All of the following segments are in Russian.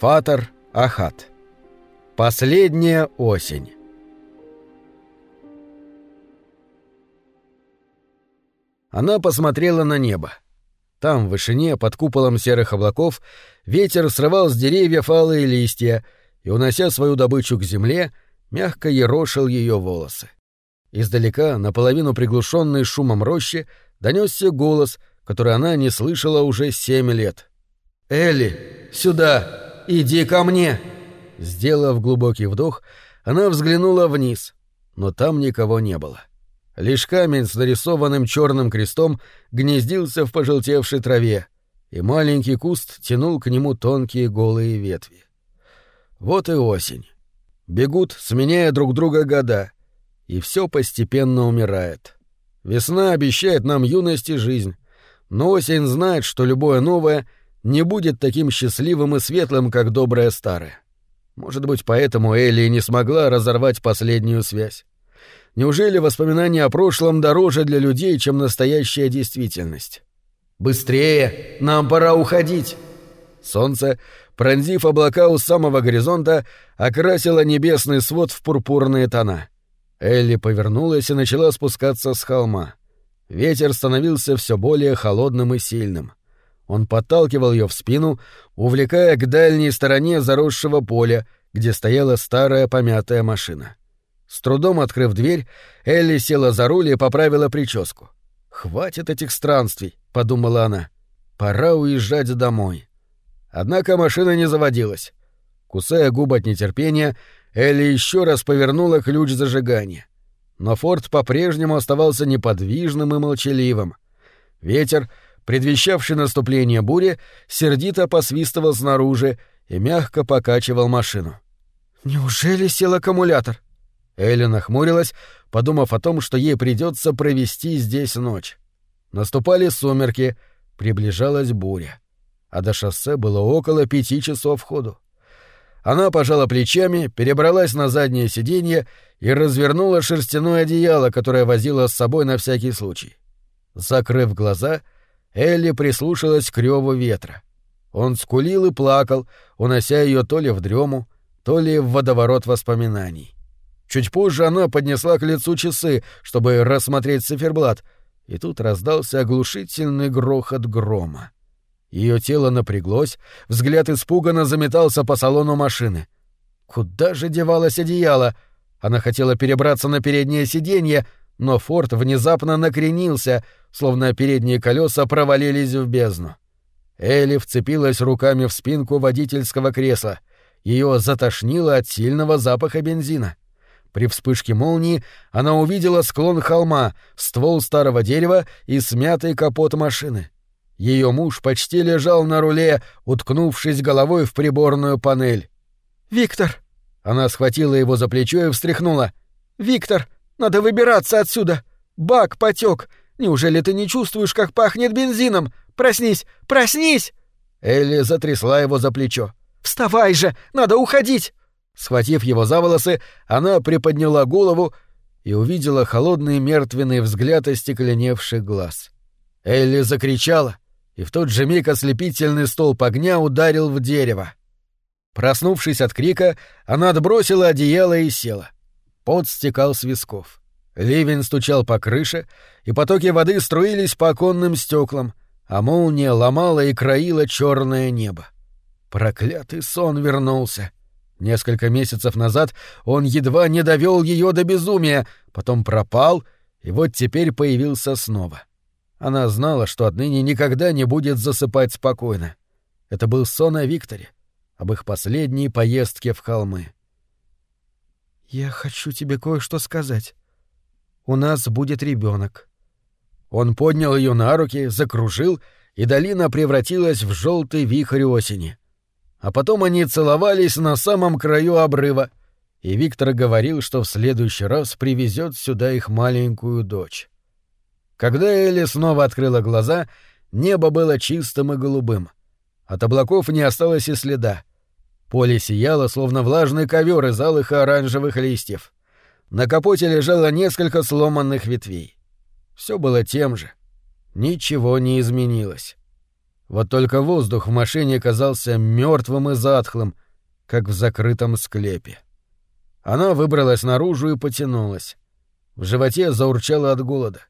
Фатер Ахат. Последняя осень. Она посмотрела на небо. Там, в вышине, под куполом серых облаков, ветер срывал с деревьев алые листья и, унося свою добычу к земле, мягко ерошил ее волосы. Издалека, наполовину приглушенный шумом рощи, донесся голос, который она не слышала уже семь лет. «Элли, сюда! Иди ко мне!» Сделав глубокий вдох, она взглянула вниз, но там никого не было. Лишь камень с нарисованным черным крестом гнездился в пожелтевшей траве, и маленький куст тянул к нему тонкие голые ветви. Вот и осень. Бегут, сменяя друг друга года, и все постепенно умирает. Весна обещает нам юность и жизнь, но осень знает, что любое новое — не будет таким счастливым и светлым, как доброе старое. Может быть, поэтому Элли не смогла разорвать последнюю связь. Неужели воспоминания о прошлом дороже для людей, чем настоящая действительность? «Быстрее! Нам пора уходить!» Солнце, пронзив облака у самого горизонта, окрасило небесный свод в пурпурные тона. Элли повернулась и начала спускаться с холма. Ветер становился все более холодным и сильным. Он подталкивал ее в спину, увлекая к дальней стороне заросшего поля, где стояла старая помятая машина. С трудом открыв дверь, Элли села за руль и поправила прическу. «Хватит этих странствий», — подумала она. «Пора уезжать домой». Однако машина не заводилась. Кусая губы от нетерпения, Элли еще раз повернула ключ зажигания. Но Форд по-прежнему оставался неподвижным и молчаливым. Ветер — предвещавший наступление бури, сердито посвистывал снаружи и мягко покачивал машину. «Неужели сел аккумулятор?» Элли нахмурилась, подумав о том, что ей придется провести здесь ночь. Наступали сумерки, приближалась буря. А до шоссе было около пяти часов ходу. Она пожала плечами, перебралась на заднее сиденье и развернула шерстяное одеяло, которое возила с собой на всякий случай. Закрыв глаза — Элли прислушалась к реву ветра. Он скулил и плакал, унося ее то ли в дрему, то ли в водоворот воспоминаний. Чуть позже она поднесла к лицу часы, чтобы рассмотреть циферблат, и тут раздался оглушительный грохот грома. Ее тело напряглось, взгляд испуганно заметался по салону машины. Куда же девалось одеяло? Она хотела перебраться на переднее сиденье, но форт внезапно накренился, словно передние колеса провалились в бездну. Элли вцепилась руками в спинку водительского кресла. Ее затошнило от сильного запаха бензина. При вспышке молнии она увидела склон холма, ствол старого дерева и смятый капот машины. Ее муж почти лежал на руле, уткнувшись головой в приборную панель. «Виктор!» Она схватила его за плечо и встряхнула. «Виктор, надо выбираться отсюда! Бак потек! Неужели ты не чувствуешь, как пахнет бензином? Проснись! Проснись!» Элли затрясла его за плечо. «Вставай же! Надо уходить!» Схватив его за волосы, она приподняла голову и увидела холодный мертвенный взгляд остекленевших глаз. Элли закричала, и в тот же миг ослепительный столб огня ударил в дерево. Проснувшись от крика, она отбросила одеяло и села. Пот стекал с висков. Ливень стучал по крыше, и потоки воды струились по оконным стеклам, а молния ломала и краила черное небо. Проклятый сон вернулся. Несколько месяцев назад он едва не довел ее до безумия, потом пропал, и вот теперь появился снова. Она знала, что отныне никогда не будет засыпать спокойно. Это был сон о Викторе, об их последней поездке в холмы. «Я хочу тебе кое-что сказать. У нас будет ребенок. Он поднял ее на руки, закружил, и долина превратилась в желтый вихрь осени. А потом они целовались на самом краю обрыва, и Виктор говорил, что в следующий раз привезет сюда их маленькую дочь. Когда Элли снова открыла глаза, небо было чистым и голубым. От облаков не осталось и следа. Поле сияло, словно влажный ковер из алых и оранжевых листьев. На капоте лежало несколько сломанных ветвей. Все было тем же. Ничего не изменилось. Вот только воздух в машине казался мертвым и затхлым, как в закрытом склепе. Она выбралась наружу и потянулась. В животе заурчало от голода.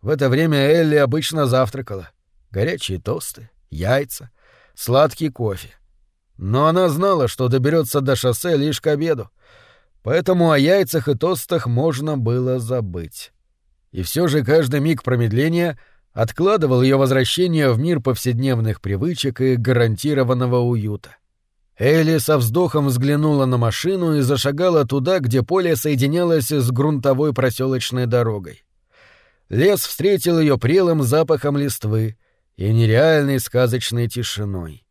В это время Элли обычно завтракала. Горячие тосты, яйца, сладкий кофе. Но она знала, что доберется до шоссе лишь к обеду, поэтому о яйцах и тостах можно было забыть. И все же каждый миг промедления откладывал ее возвращение в мир повседневных привычек и гарантированного уюта. Элли со вздохом взглянула на машину и зашагала туда, где поле соединялось с грунтовой проселочной дорогой. Лес встретил ее прелым запахом листвы и нереальной сказочной тишиной.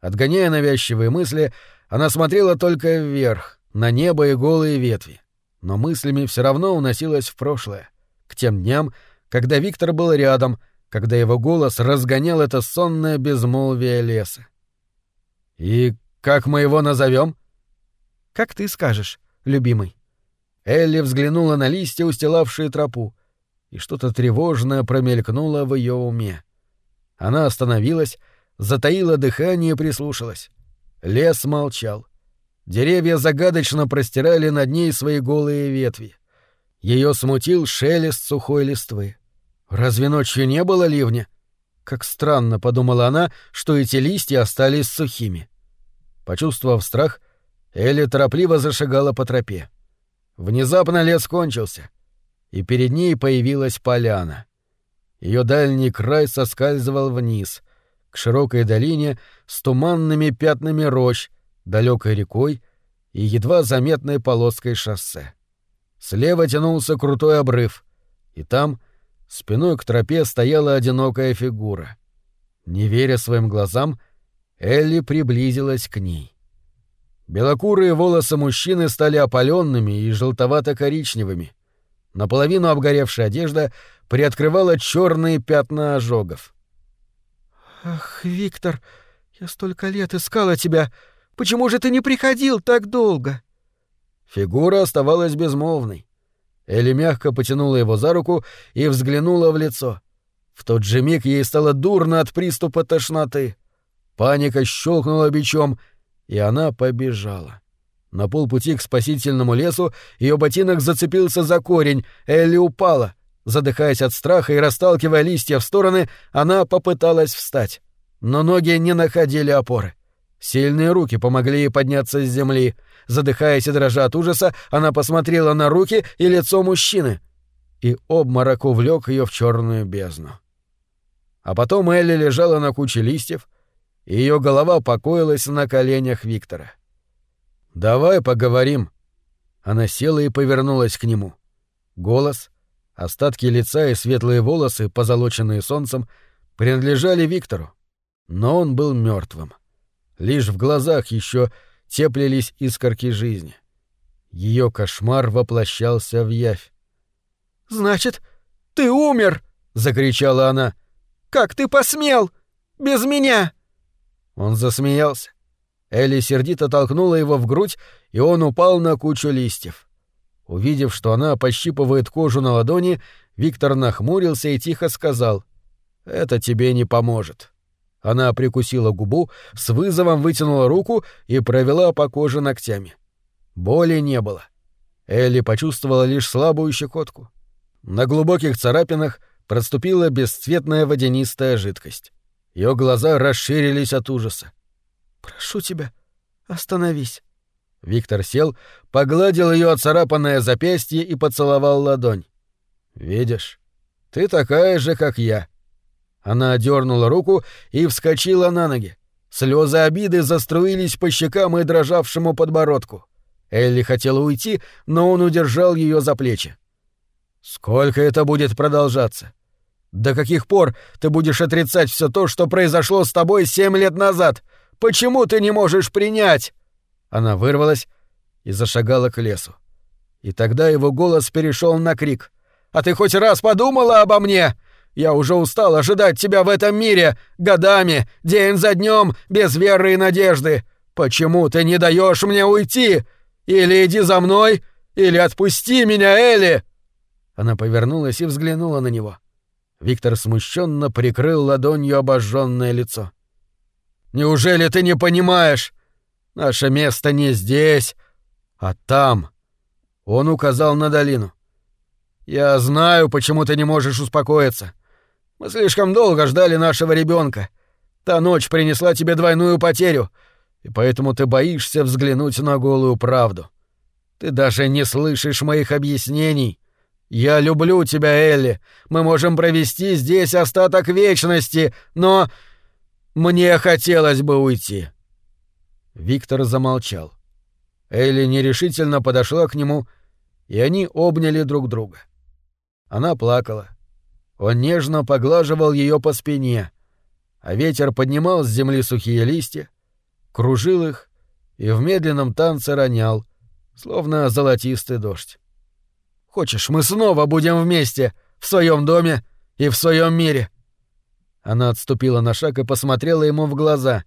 Отгоняя навязчивые мысли, она смотрела только вверх, на небо и голые ветви. Но мыслями все равно уносилась в прошлое, к тем дням, когда Виктор был рядом, когда его голос разгонял это сонное безмолвие леса. «И как мы его назовем? «Как ты скажешь, любимый». Элли взглянула на листья, устилавшие тропу, и что-то тревожное промелькнуло в ее уме. Она остановилась, затаила дыхание и прислушалась. Лес молчал. Деревья загадочно простирали над ней свои голые ветви. Ее смутил шелест сухой листвы. Разве ночью не было ливня? Как странно, подумала она, что эти листья остались сухими. Почувствовав страх, Элли торопливо зашагала по тропе. Внезапно лес кончился, и перед ней появилась поляна. Ее дальний край соскальзывал вниз, к широкой долине с туманными пятнами рощ, далекой рекой и едва заметной полоской шоссе. Слева тянулся крутой обрыв, и там, спиной к тропе, стояла одинокая фигура. Не веря своим глазам, Элли приблизилась к ней. Белокурые волосы мужчины стали опаленными и желтовато-коричневыми. Наполовину обгоревшая одежда приоткрывала черные пятна ожогов. «Ах, Виктор, я столько лет искала тебя. Почему же ты не приходил так долго?» Фигура оставалась безмолвной. Элли мягко потянула его за руку и взглянула в лицо. В тот же миг ей стало дурно от приступа тошноты. Паника щелкнула бичом, и она побежала. На полпути к спасительному лесу ее ботинок зацепился за корень, Элли упала. Задыхаясь от страха и расталкивая листья в стороны, она попыталась встать. Но ноги не находили опоры. Сильные руки помогли ей подняться с земли. Задыхаясь и дрожа от ужаса, она посмотрела на руки и лицо мужчины. И обморок увлек ее в черную бездну. А потом Элли лежала на куче листьев, и ее голова покоилась на коленях Виктора. «Давай поговорим». Она села и повернулась к нему. Голос, остатки лица и светлые волосы, позолоченные солнцем, принадлежали Виктору, но он был мертвым. Лишь в глазах еще теплились искорки жизни. Ее кошмар воплощался в явь. «Значит, ты умер!» — закричала она. «Как ты посмел? Без меня!» Он засмеялся. Элли сердито толкнула его в грудь, и он упал на кучу листьев. Увидев, что она пощипывает кожу на ладони, Виктор нахмурился и тихо сказал «Это тебе не поможет». Она прикусила губу, с вызовом вытянула руку и провела по коже ногтями. Боли не было. Элли почувствовала лишь слабую щекотку. На глубоких царапинах проступила бесцветная водянистая жидкость. Ее глаза расширились от ужаса. «Прошу тебя, остановись». Виктор сел, погладил ее оцарапанное запястье и поцеловал ладонь. «Видишь, ты такая же, как я». Она одернула руку и вскочила на ноги. Слезы обиды заструились по щекам и дрожавшему подбородку. Элли хотела уйти, но он удержал ее за плечи. «Сколько это будет продолжаться? До каких пор ты будешь отрицать все то, что произошло с тобой семь лет назад? Почему ты не можешь принять?» Она вырвалась и зашагала к лесу. И тогда его голос перешел на крик. «А ты хоть раз подумала обо мне? Я уже устал ожидать тебя в этом мире, годами, день за днем, без веры и надежды. Почему ты не даешь мне уйти? Или иди за мной, или отпусти меня, Элли!» Она повернулась и взглянула на него. Виктор смущенно прикрыл ладонью обожженное лицо. «Неужели ты не понимаешь? Наше место не здесь, а там!» Он указал на долину. «Я знаю, почему ты не можешь успокоиться. Мы слишком долго ждали нашего ребенка. Та ночь принесла тебе двойную потерю, и поэтому ты боишься взглянуть на голую правду. Ты даже не слышишь моих объяснений. Я люблю тебя, Элли. Мы можем провести здесь остаток вечности, но мне хотелось бы уйти. Виктор замолчал. Элли нерешительно подошла к нему, и они обняли друг друга. Она плакала. Он нежно поглаживал ее по спине, а ветер поднимал с земли сухие листья, кружил их и в медленном танце ронял, словно золотистый дождь. «Хочешь, мы снова будем вместе, в своем доме и в своем мире?» Она отступила на шаг и посмотрела ему в глаза.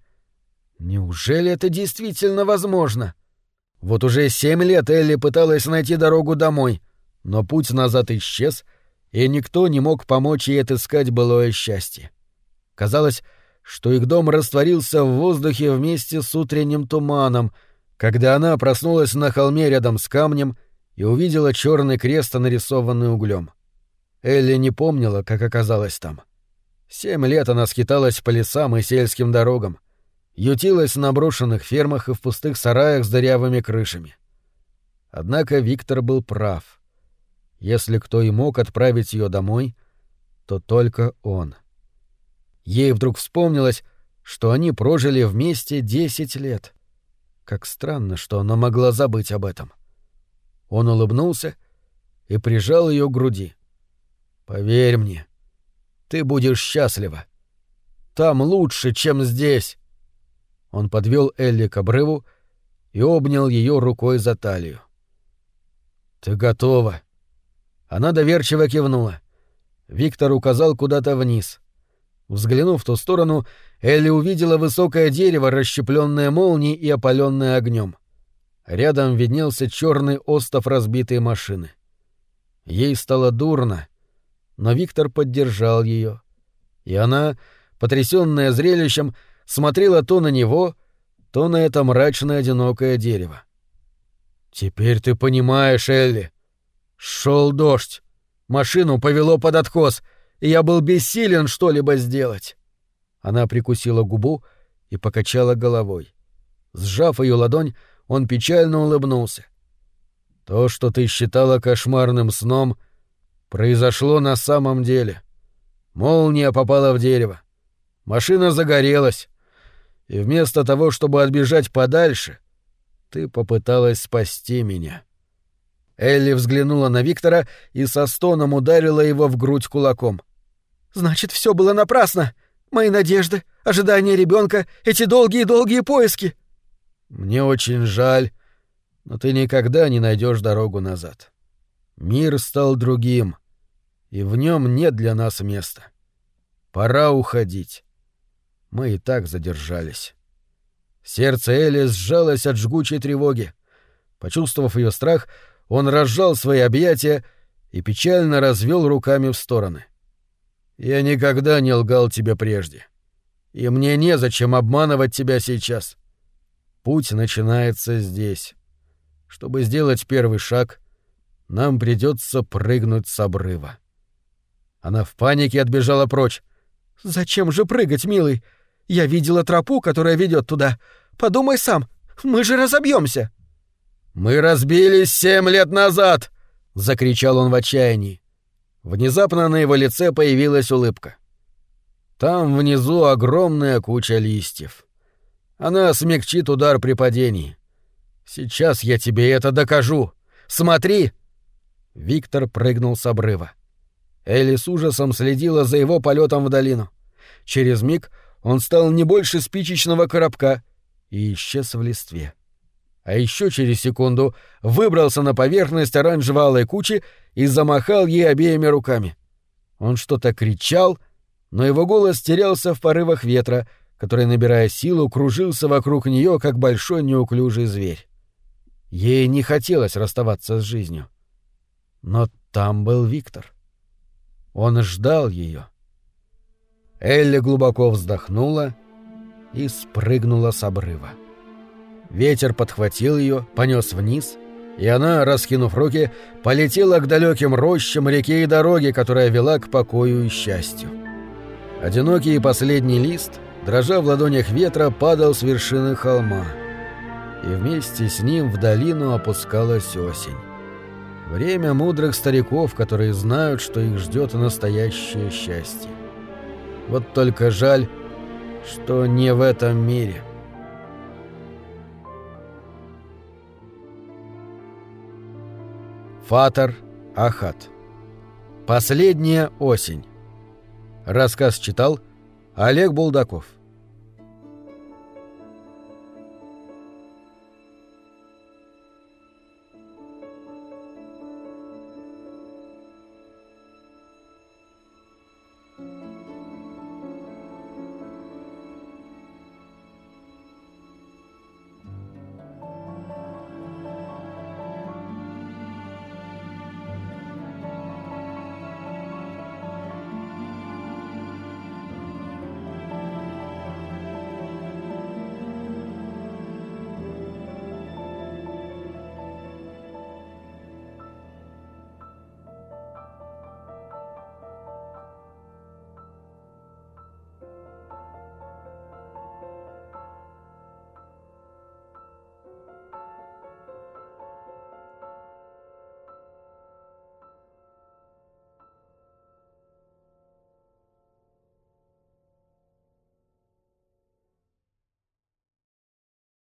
«Неужели это действительно возможно?» Вот уже семь лет Элли пыталась найти дорогу домой, но путь назад исчез, и никто не мог помочь ей отыскать былое счастье. Казалось, что их дом растворился в воздухе вместе с утренним туманом, когда она проснулась на холме рядом с камнем и увидела черный крест, нарисованный углем. Элли не помнила, как оказалась там. Семь лет она скиталась по лесам и сельским дорогам, ютилась на брошенных фермах и в пустых сараях с дырявыми крышами. Однако Виктор был прав. Если кто и мог отправить ее домой, то только он. Ей вдруг вспомнилось, что они прожили вместе десять лет. Как странно, что она могла забыть об этом. Он улыбнулся и прижал ее к груди. «Поверь мне, ты будешь счастлива. Там лучше, чем здесь». Он подвел Элли к обрыву и обнял ее рукой за талию. «Ты готова?» Она доверчиво кивнула. Виктор указал куда-то вниз. Взглянув в ту сторону, Элли увидела высокое дерево, расщепленное молнией и опаленное огнем. Рядом виднелся черный остов разбитой машины. Ей стало дурно, но Виктор поддержал ее, и она, потрясенная зрелищем, смотрела то на него, то на это мрачное одинокое дерево. «Теперь ты понимаешь, Элли. Шел дождь. Машину повело под откос — и я был бессилен что-либо сделать. Она прикусила губу и покачала головой. Сжав ее ладонь, он печально улыбнулся. То, что ты считала кошмарным сном, произошло на самом деле. Молния попала в дерево. Машина загорелась. И вместо того, чтобы отбежать подальше, ты попыталась спасти меня. Элли взглянула на Виктора и со стоном ударила его в грудь кулаком. Значит, все было напрасно. Мои надежды, ожидания ребенка, эти долгие-долгие поиски. Мне очень жаль, но ты никогда не найдешь дорогу назад. Мир стал другим, и в нем нет для нас места. Пора уходить. Мы и так задержались. Сердце Эли сжалось от жгучей тревоги. Почувствовав ее страх, он разжал свои объятия и печально развел руками в стороны. Я никогда не лгал тебе прежде. И мне незачем обманывать тебя сейчас. Путь начинается здесь. Чтобы сделать первый шаг, нам придется прыгнуть с обрыва. Она в панике отбежала прочь. «Зачем же прыгать, милый? Я видела тропу, которая ведет туда. Подумай сам, мы же разобьемся. «Мы разбились семь лет назад!» — закричал он в отчаянии. Внезапно на его лице появилась улыбка. Там внизу огромная куча листьев. Она смягчит удар при падении. Сейчас я тебе это докажу. Смотри!» Виктор прыгнул с обрыва. Элли с ужасом следила за его полетом в долину. Через миг он стал не больше спичечного коробка и исчез в листве а еще через секунду выбрался на поверхность оранжево-алой кучи и замахал ей обеими руками. Он что-то кричал, но его голос терялся в порывах ветра, который, набирая силу, кружился вокруг нее, как большой неуклюжий зверь. Ей не хотелось расставаться с жизнью. Но там был Виктор. Он ждал ее. Элли глубоко вздохнула и спрыгнула с обрыва. Ветер подхватил ее, понес вниз, и она, раскинув руки, полетела к далеким рощам, реке и дороге, которая вела к покою и счастью. Одинокий последний лист, дрожа в ладонях ветра, падал с вершины холма, и вместе с ним в долину опускалась осень. Время мудрых стариков, которые знают, что их ждет настоящее счастье. Вот только жаль, что не в этом мире. Фатар Ахат. Последняя осень. Рассказ читал Олег Булдаков.